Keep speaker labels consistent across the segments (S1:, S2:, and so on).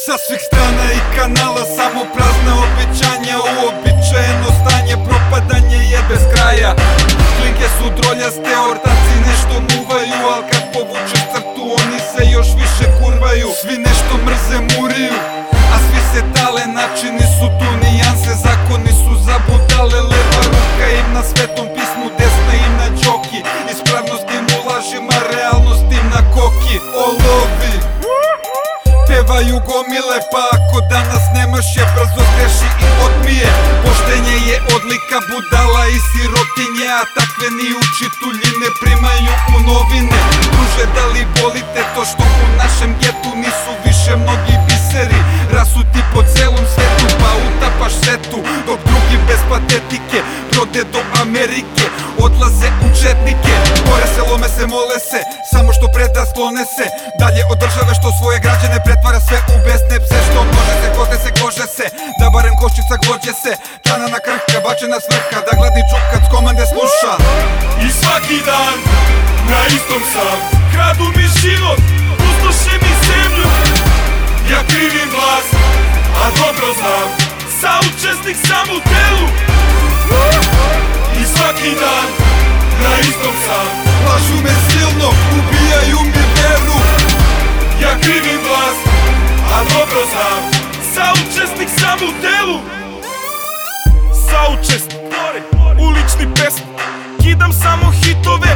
S1: svih strana i kanala Samo prazne obećanja Uobičajeno stanje Propadanje je bez kraja. Klinke su droljaste Ortaci nešto muvaju Al kad povučeš crtu Oni se još više kurvaju. Svi nešto mrze muriju A svi se tale Načini su tu gomile pa ako danas nemaš je brzo zgreši i odmije Poštenje je odlika budala i sirotinje A takve ni učitulji ne primaju u novine. Druže da li volite to što u našem getu nisu Samo što preda sklone se Dalje od države što svoje građane pretvara sve u besne pse. Što može se, kote se, kože se Da barem koščica glođe se. Čana na krhka, bačena s vrha Da gladi džuk kad komande sluša.
S2: I svaki dan na istom sam. Kradu mi život, Saučesnik sam u delu Saučesnik, ulični pesnik Kidam samo hitove,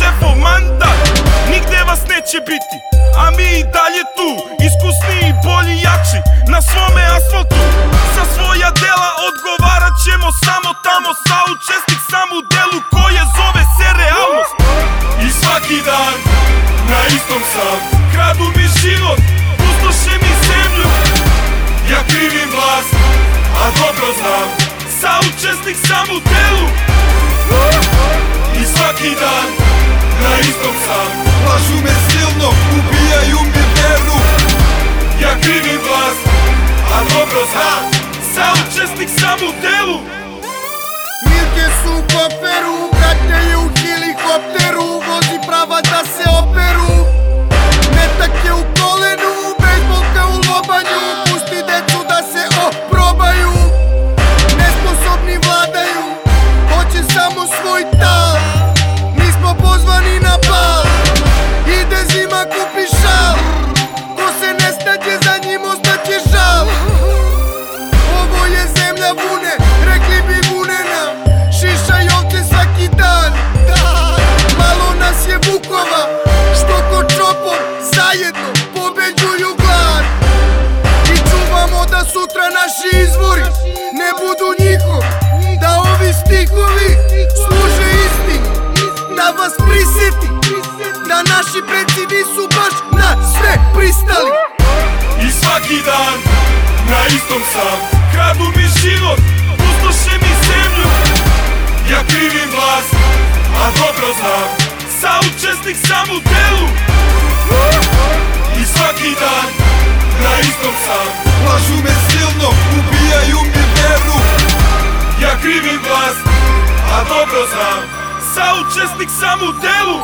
S2: šefov mandat Nigde vas neće biti, a mi i dalje tu Iskusni i bolji, jači, na svome asfaltu. Za svoja dela odgovarat ćemo samo tamo Saučesnik sam u delu koje zove se realnost. I svaki dan na istom sam. Kradu mi život, pustoše mi zemlju Ja krivim vlast, a dobro znam. Saučesnik sam u delu. I svaki dan na istom sam.
S1: Lažu me silno, ubijaju mi veru
S3: je
S2: Vlast, a dobro znam Saučesnik sam u delu. I svaki dan na istom sam.
S1: Lažu me silno, ubijaju mi veru
S2: Ja krivim vlast, a dobro znam Saučesnik sam u delu